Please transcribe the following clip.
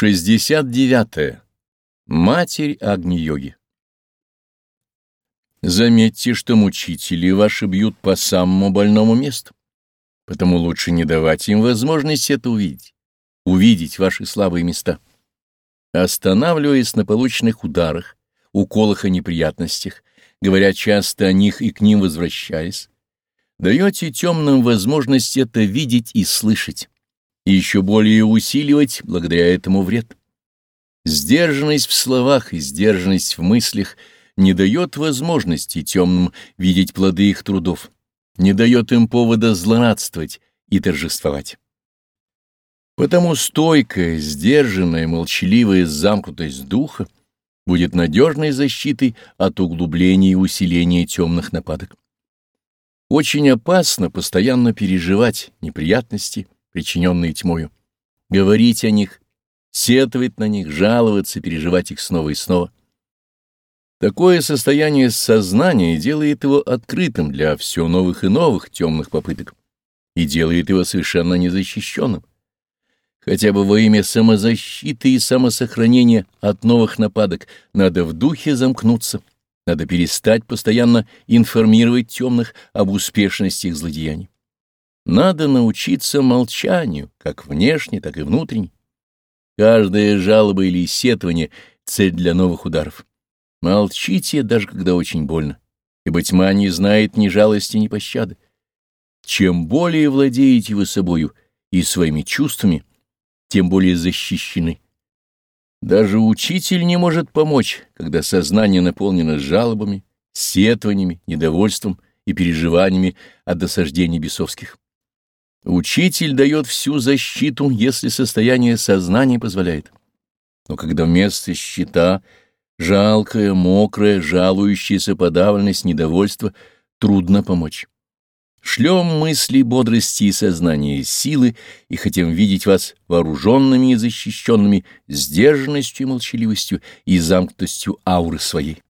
69. -е. Матерь Агни-йоги Заметьте, что мучители ваши бьют по самому больному месту, потому лучше не давать им возможность это увидеть, увидеть ваши слабые места. Останавливаясь на полученных ударах, уколах и неприятностях, говоря часто о них и к ним возвращаясь, даете темным возможность это видеть и слышать и еще более усиливать благодаря этому вред. Сдержанность в словах и сдержанность в мыслях не дает возможности темным видеть плоды их трудов, не дает им повода злорадствовать и торжествовать. Потому стойкая, сдержанная, молчаливая замкнутость духа будет надежной защитой от углубления и усиления темных нападок. Очень опасно постоянно переживать неприятности, причиненные тьмою, говорить о них, сетовать на них, жаловаться, переживать их снова и снова. Такое состояние сознания делает его открытым для все новых и новых темных попыток и делает его совершенно незащищенным. Хотя бы во имя самозащиты и самосохранения от новых нападок надо в духе замкнуться, надо перестать постоянно информировать темных об успешности их злодеяний. Надо научиться молчанию, как внешне, так и внутренне. Каждая жалоба или сетование — цель для новых ударов. Молчите, даже когда очень больно, ибо тьма не знает ни жалости, ни пощады. Чем более владеете вы собою и своими чувствами, тем более защищены. Даже учитель не может помочь, когда сознание наполнено жалобами, сетованиями, недовольством и переживаниями от досаждений бесовских. Учитель дает всю защиту, если состояние сознания позволяет. Но когда вместо щита жалкое, мокрое, жалующееся подавленность, недовольство, трудно помочь. Шлем мысли, бодрости и сознания силы и хотим видеть вас вооруженными и защищенными сдержанностью и молчаливостью и замкнутостью ауры своей.